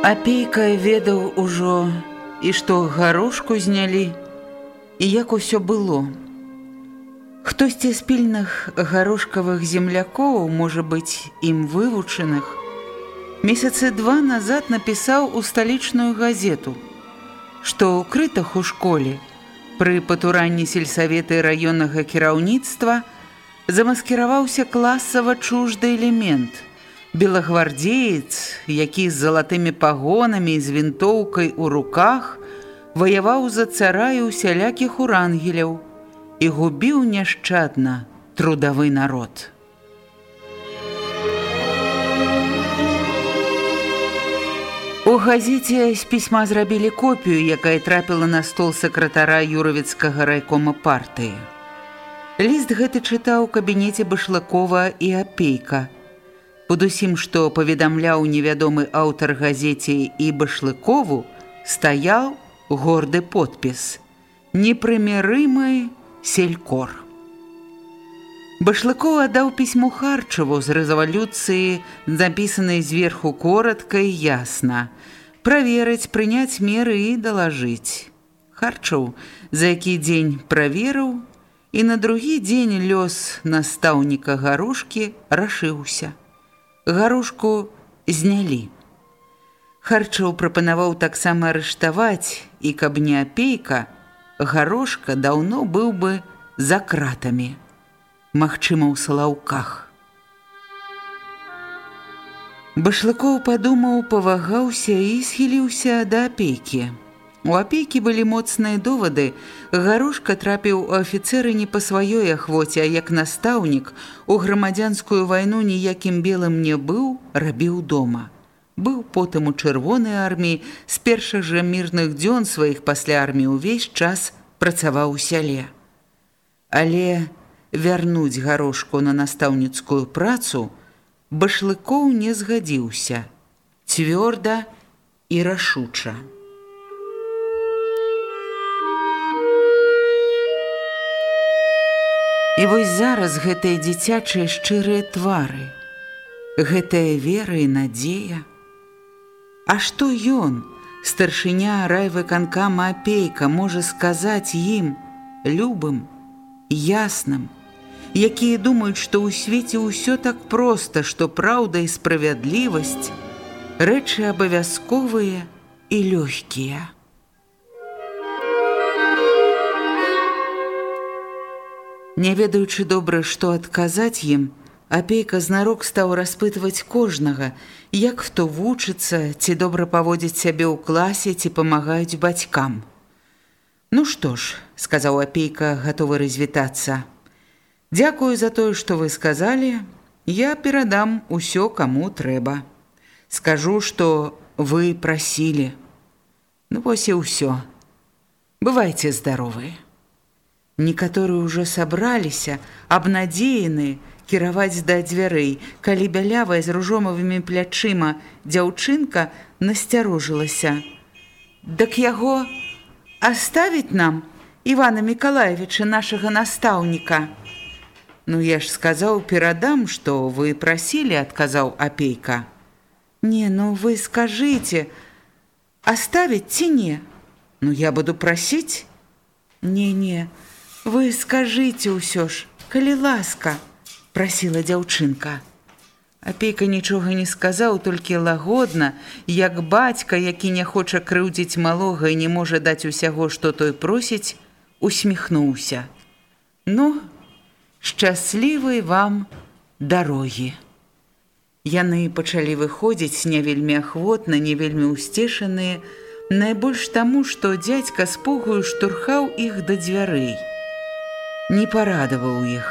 Апейка ведаў ужо і што гарошку знялі і як усё было. Хтосьці з пільных гарошкавых землякоў, можа быць, ім вывучаных, месяцы два назад напісаў у сталічную газету, што ў крытах у школе пры патуранні сельсаветы раённага кіраўніцтва замаскіраваўся класава чужды элемент – Белагвардзеец, які з залатымі пагонамі з вінтоўкай у руках, ваяваў за цара і усялякіх урангеляў і губіў няшчадна трудавы народ. У газеце з пісьма зрабілі копію, якая трапіла на стол сакратара юравіцкага райкома партыі. Ліст гэты чытаў у кабінеце башлакова і апейка – Пад усім, што паведамляў невядомы аўтар газеце і башлыкову, стаяў горды подпіс: Непрымерымы селькор. Башлыкоў аддаў пісьму Харчаву з рэзавалюцыі, напісанай зверху коротка і ясна, праверыць, прыняць меры і далажыць. Харчаў, за які дзень праверыў, і на другі дзень лёс настаўніка гарушкі рашыўся гарушку знялі. Харчаў прапанаваў таксама арыштаваць, і каб не апейка, гарошка даўно быў бы за кратамі, магчыма ў салаўках. Башлыкоў падумаў, павагаўся і схіліўся да апейкі. У апейкі былі моцныя довады. Гарушка трапіў у афіцэры не па сваёй ахвоце, а як настаўнік у грамадзянскую вайну ніякім белым не быў, рабіў дома. Быў потым у чырвонай арміі, з першых жа мірных дзён сваіх пасля арміі ўвесь час працаваў у сяле. Але вярнуць гарошку на настаўніцкую працу башлыкоў не згадзіўся, цвёрда і рашуча. І вось зараз гэтыя дзіцячыя шчырыя твары, гэтая вера і надзея. А што ён, старшыня райвыканка Мапейка можа сказаць ім, любым, ясным, якія думаюць, што ў свеце ўсё так проста, што праўда і справядлівасць, рэчы абавязковыя і лёгкія. Не ведаючы добра, што адказаць ім, апейка знарок стаў распытваць кожнага, як хто вучыцца, ці добра паводзіць сябе ў класе, ці памагаюць бацькам. Ну што ж, сказаў апейка, гатовы развітацца. Дзякую за тое, што вы сказалі, я перадам усё, каму трэба. Скажу, што вы прасілі. Ну вось і ўсё. Бывайце здаровыя. Некаторыя ўжо сабраліся, абнадзеяны кіраваць да дзвярэй, калі бялявая з ружомавымі плячыма дзяўчынка насцярожылася. Дак яго аставіць нам Івана Миколаевича нашага настаўніка. Ну я ж сказаў перадам, што вы прасілі, адказаў апейка. Не, ну вы скажыце, аставіць ці не? Ну я буду прасіць? Не, не. Вы скажыце ўсё ж, калі ласка, прасіла дзяўчынка. Апейка нічога не сказаў, толькі лагодна, як бацька, які не хоча крыўдзіць малога і не можа даць усяго, што той просіць, усміхнуўся. Ну, шчаслівай вам дарогі. Яны пачалі выходзіць не вельмі ахвотна, не вельмі ўсцешаныя, найбольш таму, што дзядзька з пугаю штурхаў іх да дзвярэй. Не парадаваў іх.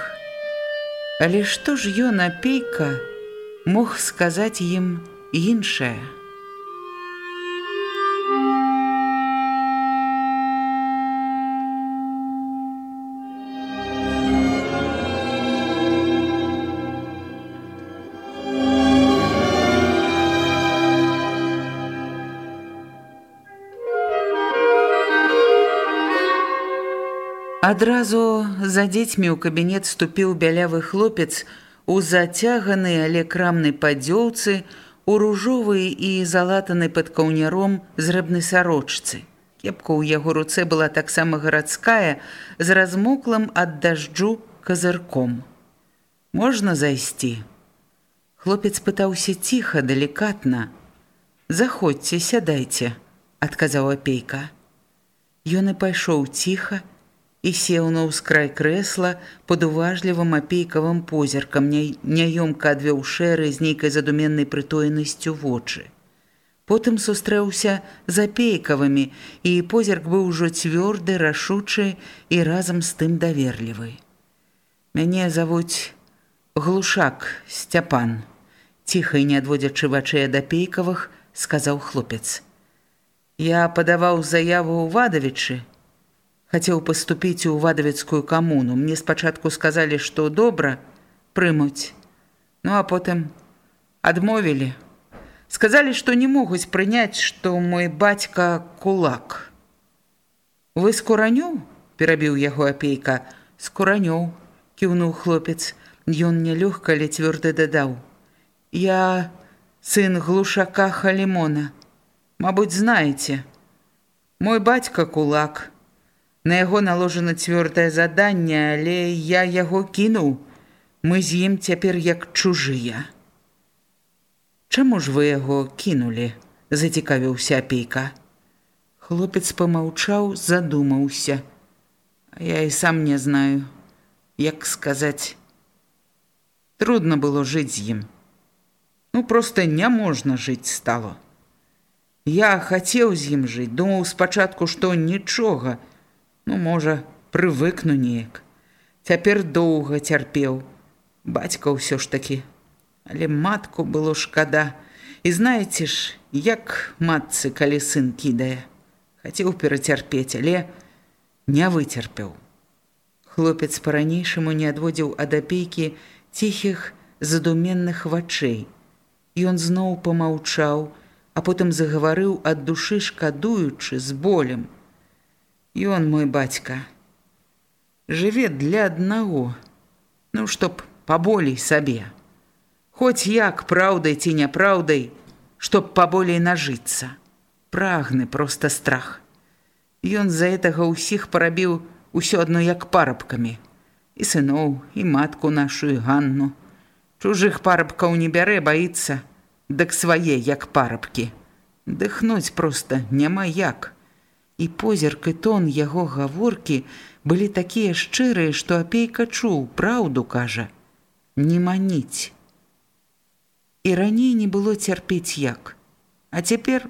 Але што ж ён апейка, мог сказаць ім іншае. Адразу за дзецьмі ў кабінет ступіў бялявы хлопец, у зацяганай, але крамнай падзёўцы, у ружовай і залатанай пад каўняром зрэбнай сарочцы. Кепка ў яго руцэ была таксама гарадская, з размоклым ад дажджу казырком. Можна зайсці. Хлопец пытаўся ціха, далікатна. Заходзьце, сядайце, адказаў апейка. Ён і пайшоў ціха, і сеў на ўскрай крэсла под уважлівым апейкавым позіркам, няёмка адвёў шэры з нейкай задуменнай прытоенасцю вочы. Потым сустрэўся з апейкавымі, і позірк быў ужо цвёрды, рашучы і разам з тым даверлівы. Мяне завуць глушак сцяпан, ціха і не адводзячы вачэй ад апейкавых, сказаў хлопец. Я падаваў заяву ў вадавічы, хацеў паступіць у вадавецкую камуну. Мне спачатку сказалі, што добра прымуць. Ну а потым адмовілі. Сказалі, што не могуць прыняць, што мой бацька кулак. Вы з куранёў? перабіў яго апейка. З куранёў, кіўнуў хлопец. Ён нялёгка, але цвёрды дадаў. Я сын глушака халімона. Мабыць, знаеце. Мой бацька кулак. На яго наложана цвёрдае заданне, але я яго кінуў. Мы з ім цяпер як чужыя. Чаму ж вы яго кінулі? зацікавіўся апейка. Хлопец помаўчаў, задумаўся. Я і сам не знаю, як сказаць. Трудно было жыць з ім. Ну просто няможна жыць стало. Я хацеў з ім жыць, думаў спачатку, што нічога, Ну, можа, прывыкну неяк. Цяпер доўга цярпеў. Бацька ўсё ж такі. Але матку было шкада. І знаеце ж, як матцы, калі сын кідае. Хацеў перацярпець, але не выцерпеў. Хлопец па-ранейшаму не адводзіў ад апейкі ціхіх задуменных вачэй. Ён зноў помаўчаў, а потым загаварыў ад душы шкадуючы з болем. Ён мой бацька. Жыве для аднаго, ну, чтоб паболей сабе. Хоць як праўдай ці няпраўдай, чтоб паболей нажыцца. Прагны проста страх. Ён з-за гэтага ўсіх парабіў усё адно як парабкамі. І сыноў, і матку нашу і ганну. Чужых парабкаў не бярэ, баіцца, дык свае як парабкі. Дыхнуць проста няма як і позірк і тон яго гаворкі былі такія шчырыя, што апейка чуў, праўду кажа, не маніць. І раней не было цярпець як. А цяпер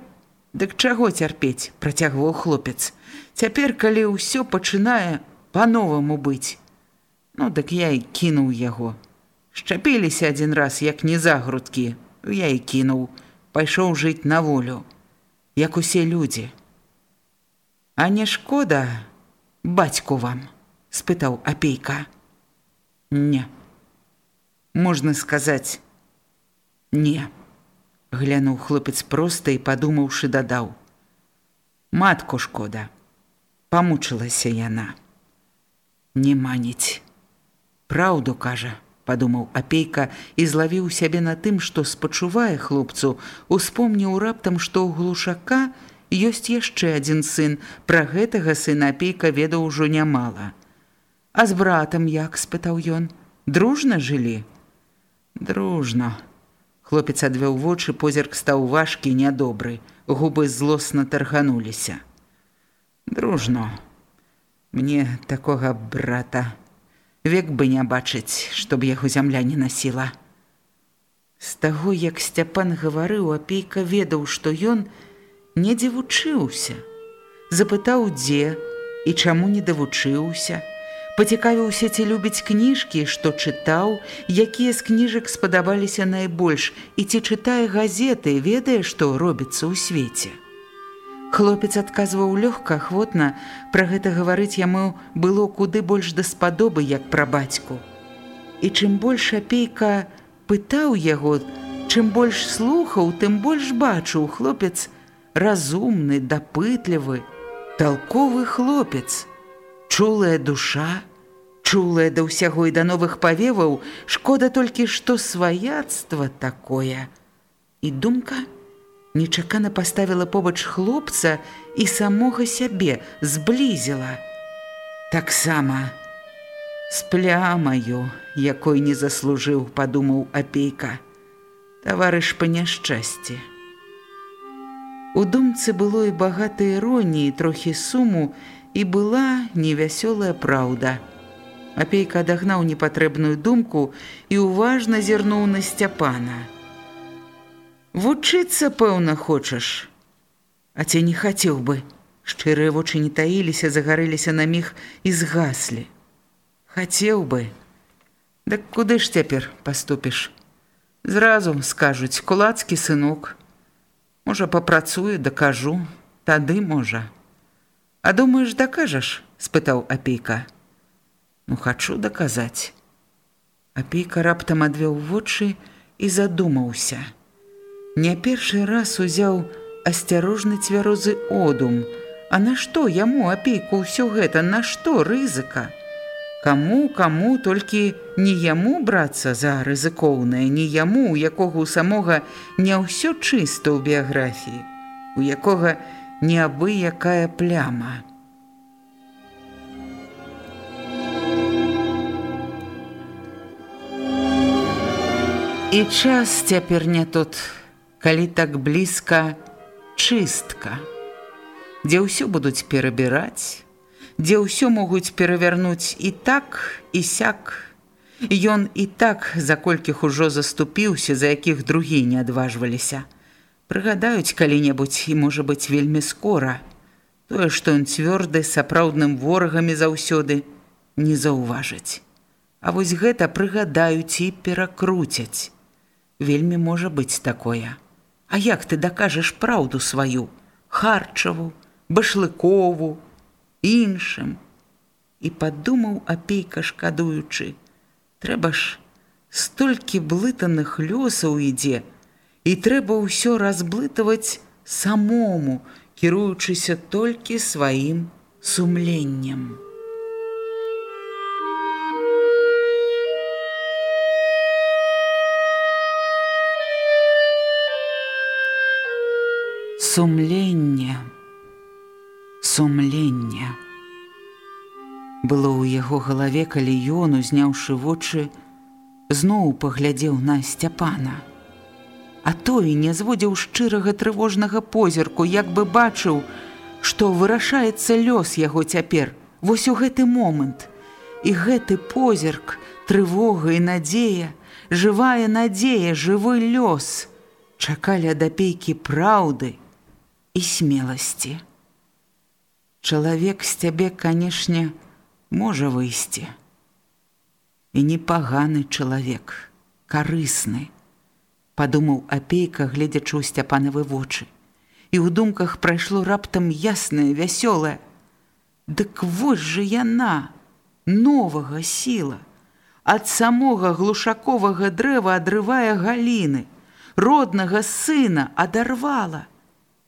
дык чаго цярпець, працягваў хлопец. Цяпер, калі ўсё пачынае па-новаму быць. Ну дык я і кінуў яго. Шчапіліся адзін раз, як не загрудкі, я і кінуў, пайшоў жыць на волю, як усе людзі. А не шкода бацьку вам, спытаў апейка. Не. Можна сказаць: не. Глянуў хлопец проста і падумаўшы дадаў: Матку шкода, памучылася яна. Не маніць. Праўду кажа, падумаў апейка і злавіў сябе на тым, што спачувае хлопцу, успомніў раптам, што ў глушака, ёсць яшчэ адзін сын, пра гэтага сына апейка ведаў ужо нямала. А з братам як спытаў ён, дружна жылі. Дружна, Хлопец адвёў вочы, позірк стаў важкі, нядобры. Губы злосна таргануліся. Дружно. Мне такога брата век бы не бачыць, чтоб яго зямля не насіла. З таго, як Сцяпан гаварыў, апейка ведаў, што ён недзе вучыўся. Запытаў, дзе і чаму не давучыўся. Пацікавіўся, ці любіць кніжкі, што чытаў, якія з кніжак спадабаліся найбольш і ці чытае газеты, ведае, што робіцца ў свеце. Хлопец адказваў лёгка, ахвотна, пра гэта гаварыць яму было куды больш даспадобы, як пра бацьку. І чым больш апейка пытаў яго, чым больш слухаў, тым больш бачыў хлопец разумны, дапытлівы, талковы хлопец, чулая душа, чулая да ўсяго і да новых павеваў, шкода толькі, што сваяцтва такое. І думка, нечакана паставіла побач хлопца і самога сябе зблізіла. Таксама з плямаю, якой не заслужыў, падумаў апейка, таварыш па няшчасці. У думцы было і багатай іроніі, трохі суму, і была невясёлая праўда. Апейка адагнаў непатрэбную думку і ўважна зірнуў на сцяпана. Вучыцца, пэўна, хочаш. А ці не хацеў бы. Шчырыя вочы не таіліся, загарэліся на міг і згаслі. Хацеў бы. Дык куды ж цяпер паступіш? Зразу скажуць кулацкі сынок. Можа, папрацую, дакажу, тады можа. А думаеш, дакажаш? спытаў апейка. Ну хачу даказаць. Апейка раптам адвёў вочы і задумаўся не першы раз узяў асцярожны цвярозы одум. А нашто яму апейку ўсё гэта, нашто рызыка? Каму, каму толькі не яму брацца за рызыкоўнае, не яму, у якога ў самога не ўсё чыста ў біяграфіі, у якога неабы якая пляма. І час цяпер не тут калі так блізка чыстка, дзе ўсё будуць перабіраць, дзе ўсё могуць перавярнуць і так і сяк. Ён і так за колькіх ужо заступіўся, за якіх другі не адважваліся. Прыгадаюць калі-небудзь і можа быць вельмі скора. Тое, што ён цвёрды сапраўдным ворагамі заўсёды не заўважыць. А вось гэта прыгадаюць і перакруцяць. Вельмі можа быць такое. А як ты дакажаш праўду сваю, харчаву, башлыкову, іншым. І падумаў апейка шкадуючы: Трэба ж столькі блытаных лёсаў ідзе, і трэба ўсё разблытаваць самому, кіруючыся толькі сваім сумленнем. Сумленне, сумленне. Было ў яго галаве, калі ён, узняўшы вочы, зноў паглядзеў на сцяпана. А той не зводзіў шчырага трывожнага позірку, як бы бачыў, што вырашаецца лёс яго цяпер, вось у гэты момант. І гэты позірк, трывога і надзея, жывая надзея, жывы лёс, чакалі ад апейкі праўды, і смеласці. Чалавек з цябе, канешне, можа выйсці. І непаганы чалавек, карысны, падумаў апейка, гледзячы ў сцяпанавы вочы. І ў думках прайшло раптам яснае, вясёлае. Дык вось жа яна, новага сіла, ад самога глушаковага дрэва адрывае галіны, роднага сына адарвала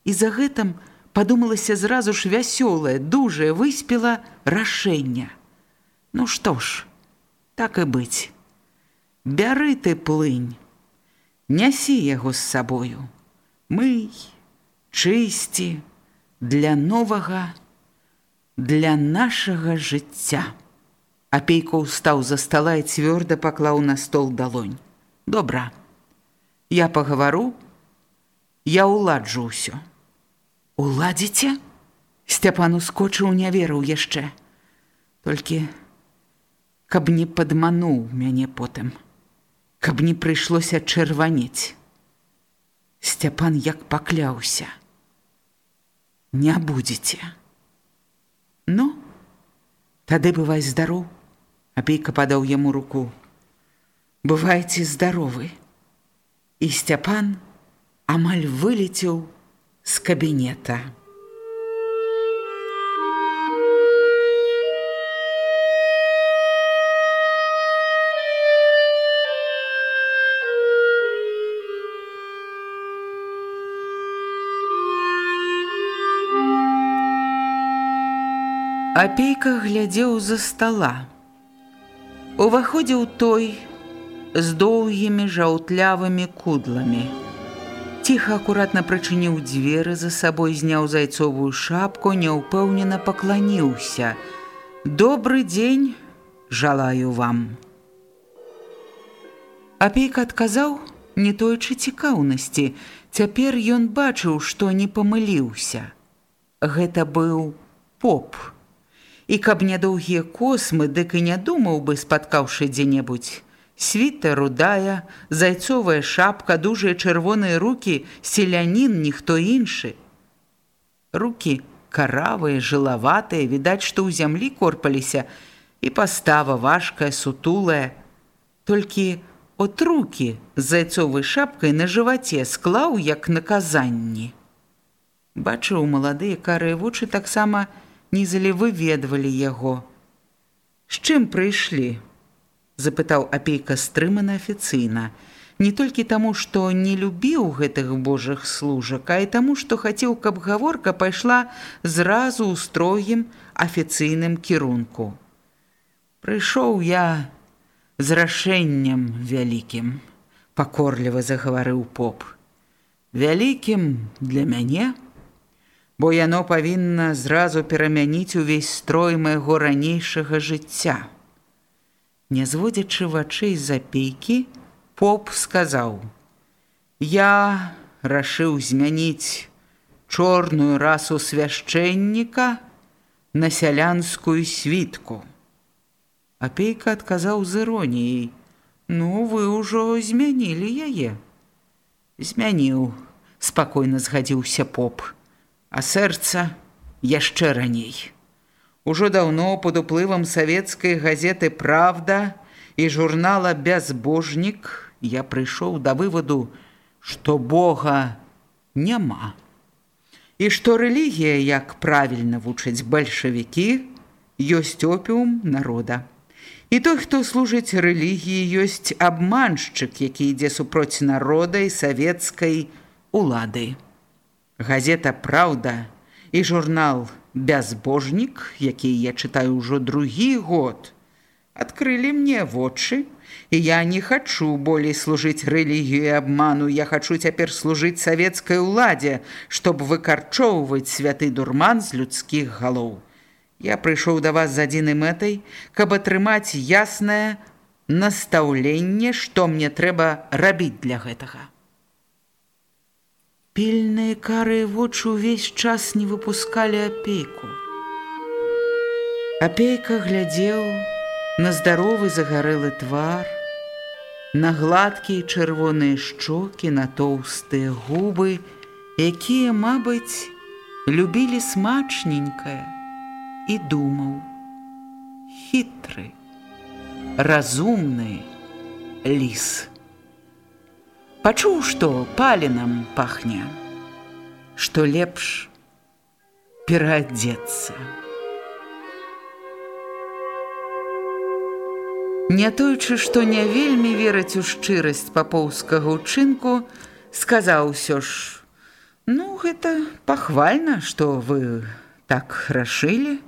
і за гэтым падумалася зразу ж вясёлае, дужае выспела рашэнне. Ну што ж, так і быць. Бяры ты плынь, нясі яго з сабою, мый, чысці для новага, для нашага жыцця. Апейка ўстаў за стала і цвёрда паклаў на стол далонь. Добра. Я пагавару, я ўладжу ўсё. Уладзіце? Сцяпан ускочыў, не верыў яшчэ. Толькі каб не падмануў мяне потым, каб не прыйшлося чырванець. Сцяпан як пакляўся. Не будзеце. Ну, тады бывай здароў, апейка падаў яму руку. Бывайце здаровы. І Сцяпан амаль вылецеў з кабінета. Апейка глядзеў за стала. Уваходзіў той з доўгімі жаўтлявымі кудламі. Ціха акуратна прычыніў дзверы за сабой, зняў зайцовую шапку, няўпэўнена пакланіўся. Добры дзень, жалаю вам. Апейка адказаў не тойчы цікаўнасці. Цяпер ён бачыў, што не памыліўся. Гэта быў поп і каб нядоўгія космы, дык і не думаў бы, спаткаўшы дзе-небудзь. Світа рудая, зайцовая шапка, дужыя чырвоныя рукі, селянін ніхто іншы. Рукі каравыя, жылаватыя, відаць, што ў зямлі корпаліся, і пастава важкая, сутулая. Толькі от рукі з зайцовай шапкай на жываце склаў як наказанні. Бачыў маладыя карыя вочы таксама, нізалі выведвалі яго. З чым прыйшлі? Запытаў апейка стрымана афіцыйна, не толькі таму, што не любіў гэтых божых служак, а і таму, што хацеў, каб гаворка пайшла зразу ў строгім афіцыйным кірунку. Прыйшоў я з рашэннем вялікім, пакорліва загаварыў поп. Вялікім для мяне, бо яно павінна зразу перамяніць увесь строй майго ранейшага жыцця. Не зводзячы вачэй запейкі, поп сказаў: « Я рашыў змяніць чорную расу свяшчэнніка на сялянскую світку. Апейка адказаў з іроніяй: « Ну, вы ўжо змянілі яе. Змяніў, спакойна згадзіўся поп а сэрца яшчэ раней. Ужо даўно пад уплывам савецкай газеты Правда і журнала Бязбожнік я прыйшоў да вываду, што Бога няма. І што рэлігія, як правільна вучаць бальшавікі, ёсць опіум народа. І той, хто служыць рэлігіі, ёсць абманшчык, які ідзе супроць народа і савецкай улады газета Праўда і журнал Бязбожнік, які я чытаю ўжо другі год, адкрылі мне вочы, і я не хачу болей служыць рэлігію абману, я хачу цяпер служыць савецкай уладзе, чтоб выкарчоўваць святы дурман з людскіх галоў. Я прыйшоў да вас з адзінай мэтай, каб атрымаць яснае настаўленне, што мне трэба рабіць для гэтага. Пільныя карыя вочы ўвесь час не выпускалі апейку. Апейка глядзеў на здаровы загарэлы твар, на гладкія чырвоныя шчокі, на тоўстыя губы, якія, мабыць, любілі смачненькае і думаў: хітры, разумны ліс пачуў, што паленам пахне, што лепш пераадзецца. Не тойчы, што не вельмі вераць у шчырасць папоўскага ўчынку, сказаў усё ж: « Ну, гэта пахвальна, што вы так рашылі,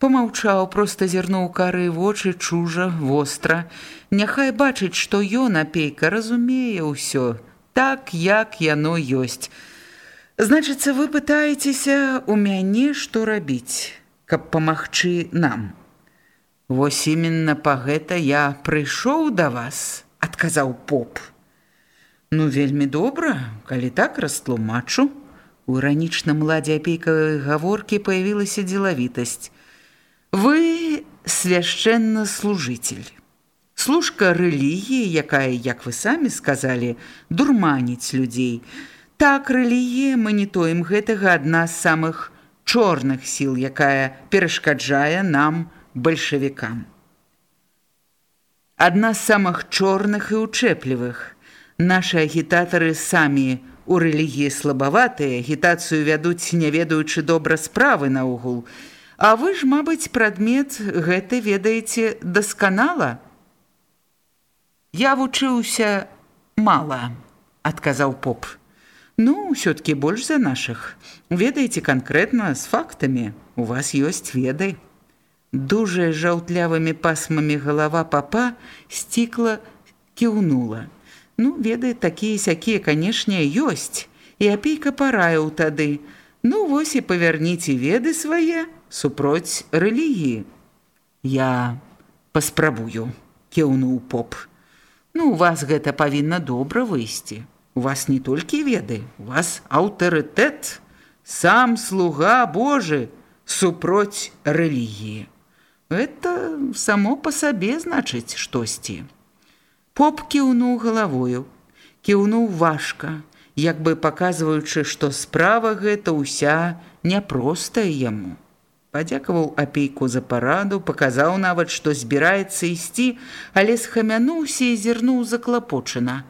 Помаўчаў, проста зірнуў кары вочы чужа востра. Няхай бачыць, што ён апейка разумее ўсё, так як яно ёсць. Значыцца, вы пытаецеся у мяне, што рабіць, каб памагчы нам. Вось іменна па гэта я прыйшоў да вас, адказаў поп. Ну вельмі добра, калі так растлумачу. У іранічным ладзе апейкавай гаворкі появілася дзелавітасць. Вы свяшчэнна служитель. Служка рэлігіі, якая, як вы самі сказалі, дурманіць людзей. Так рэлігія манітоем гэтага адна з самых чорных сіл, якая перашкаджае нам бальшавікам. Адна з самых чорных і учэплівых. Нашы агітатары самі у рэлігіі слабаватыя, агітацыю вядуць, не ведаючы добра справы наогул. А вы ж, мабыць, прадмет гэты ведаеце дасканала. Я вучыўся мала, адказаў поп. Ну, ўсё-ткі больш за нашых. Ведаеце канкрэтна з фактамі. У вас ёсць веды. Дужая жаўтлявымі пасмамі галава папа сцікла, кіўнула. Ну, ведае, такія сякія, канешне, ёсць. І апейка параіў тады. Ну, вось і павярніце веды свае супроць рэлігіі. Я паспрабую, кіўнуў поп. Ну, у вас гэта павінна добра выйсці. У вас не толькі веды, у вас аўтарытэт, сам слуга Божы супроць рэлігіі. Это само па сабе значыць штосьці. Поп кіўнуў галавою, кіўнуў важка, як бы паказваючы, што справа гэта ўся няпростая яму. Падзякаваў апейку за параду, паказаў нават, што збіраецца ісці, але схамянуўся і зірнуў заклапочана.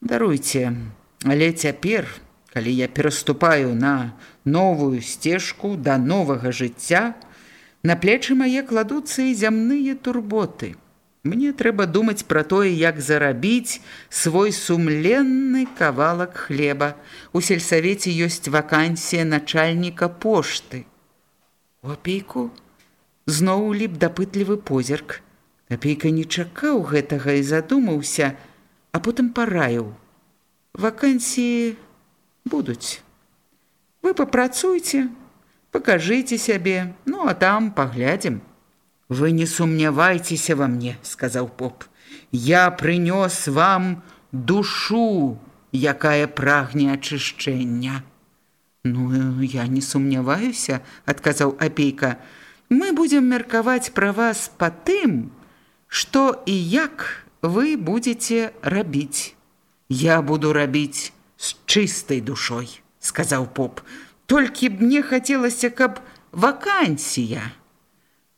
Даруйце, але цяпер, калі я пераступаю на новую сцежку да новага жыцця, На плечы мае кладуцца і зямныя турботы. Мне трэба думаць пра тое, як зарабіць свой сумленны кавалак хлеба. У сельсавеце ёсць вакансія начальніка пошты. У апейку зноў ліп дапытлівы позірк. Апейка не чакаў гэтага і задумаўся, а потым параіў. Вакансіі будуць. Вы папрацуйце, Покажите сябе, ну а там паглядзім. Вы не сумнявайцеся во мне, сказаў поп. Я прынёс вам душу, якая прагне ачышчэння. Ну я не сумняваюся, адказаў апейка. Мы будзем меркаваць пра вас па тым, што і як вы будете рабіць. Я буду рабіць з чыстай душой, сказаў поп. Толькі б мне хацелася, каб вакансія.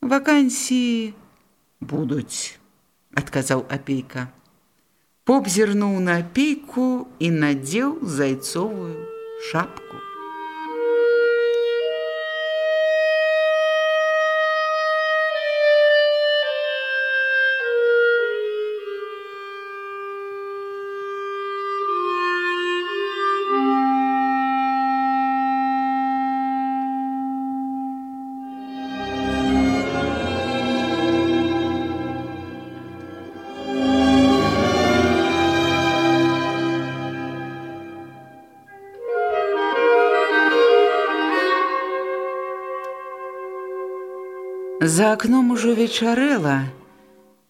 Вакансіі будуць, адказаў апейка. Поп зірнуў на апейку і надзеў зайцовую шапку. За акном ужо вечарэла,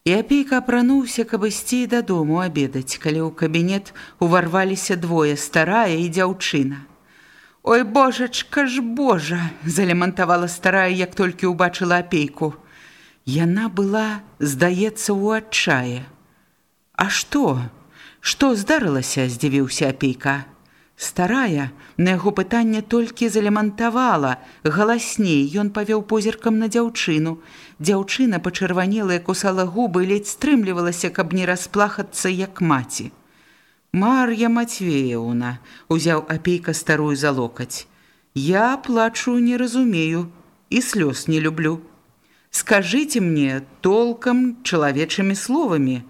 і апейка апрануўся, каб ісці дадому абедаць, калі ў кабінет уварваліся двое старая і дзяўчына. Ой божачка ж божа, залямантавала старая, як толькі ўбачыла апейку. Яна была, здаецца, у адчае. А што? Што здарылася, здзівіўся апейка. Старая на яго пытанне толькі залямантавала, галасней ён павёў позіркам на дзяўчыну. Дзяўчына пачырванелая кусала губы, ледзь стрымлівалася, каб не расплахацца як маці. Мар'я Матвеяўна узяў апейка старую за локаць. Я плачу не разумею і слёз не люблю. Скажыце мне толкам чалавечымі словамі,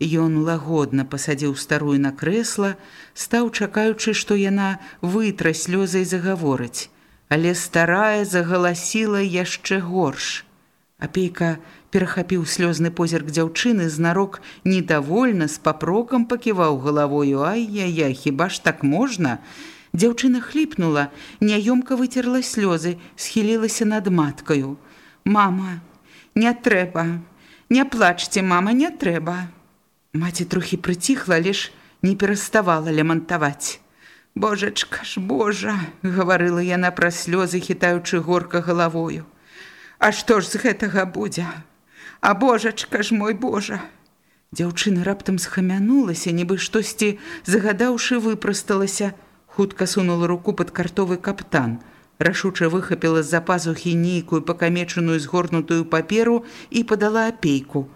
Ён лагодна пасадзіў старую на крэсла, стаў чакаючы, што яна вытра слёзай загаворыць, але старая загаласіла яшчэ горш. Апейка перахапіў слёзны позірк дзяўчыны знарок недовольна з папрокам паківаў галавою ай-я-я, хіба ж так можна? Дзяўчына хліпнула, няёмка выцерла слёзы, схілілася над маткаю. Мама, не трэба, Не плачце, мама, не трэба. Маці трохі прыціхла, лишь не пераставала лямантаваць. Божачка ж Божа, гаварыла яна пра слёзы, хітаючы горка галавою. А што ж з гэтага будзе? А божачка ж мой Божа! Дзяўчына раптам схамянулася, нібы штосьці загадаўшы выпрасталася, хутка сунула руку пад картовы каптан, рашуча выхапіла з-за пазухі нейкую пакамечаную згорнутую паперу і падала апейку.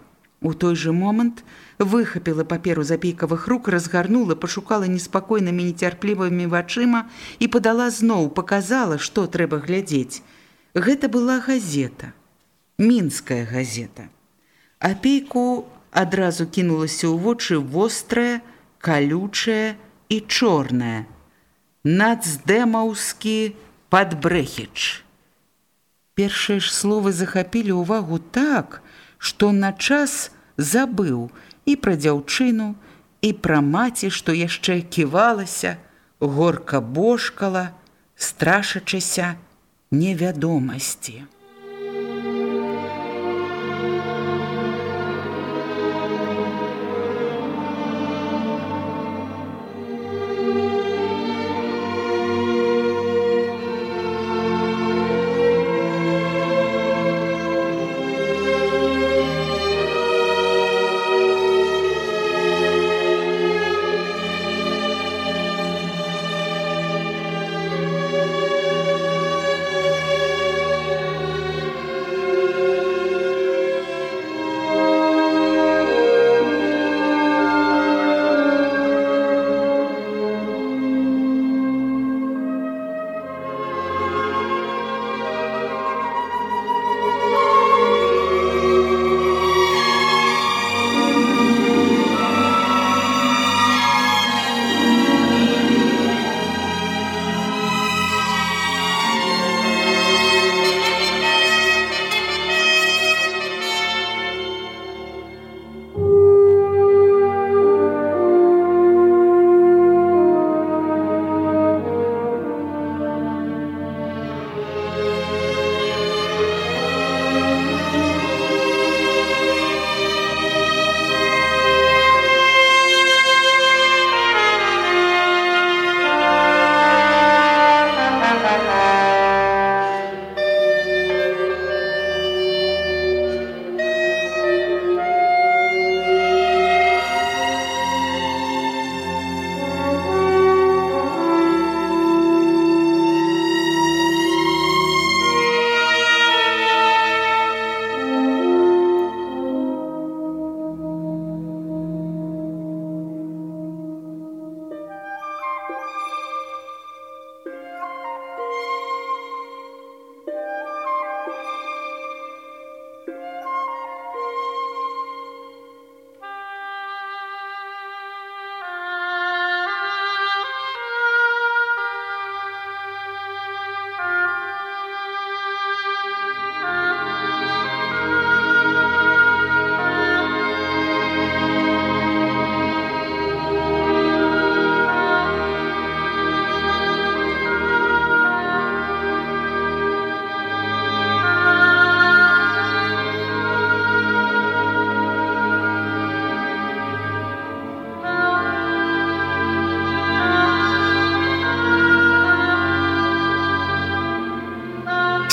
У той жа момант выхапіла паперу з апейкавых рук, разгарнула, пашукала неспакойнымі нецярплівымі вачыма і падала зноў, паказала, што трэба глядзець. Гэта была газета, мінская газета. Апейку адразу кінулася ў вочы вострая, калючая і чорная. Нацдэмаўскі падбрэхіч. Першыя ж словы захапілі ўвагу так, што на час забыў і пра дзяўчыну, і пра маці, што яшчэ ківалася, горка бошкала, страшачыся невядомасці.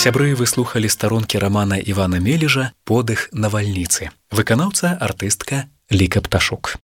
Сябры выслухалі старонкі рамана Івана Мележа подых навальніцы. Выканаўца артыстка Ліка пташук.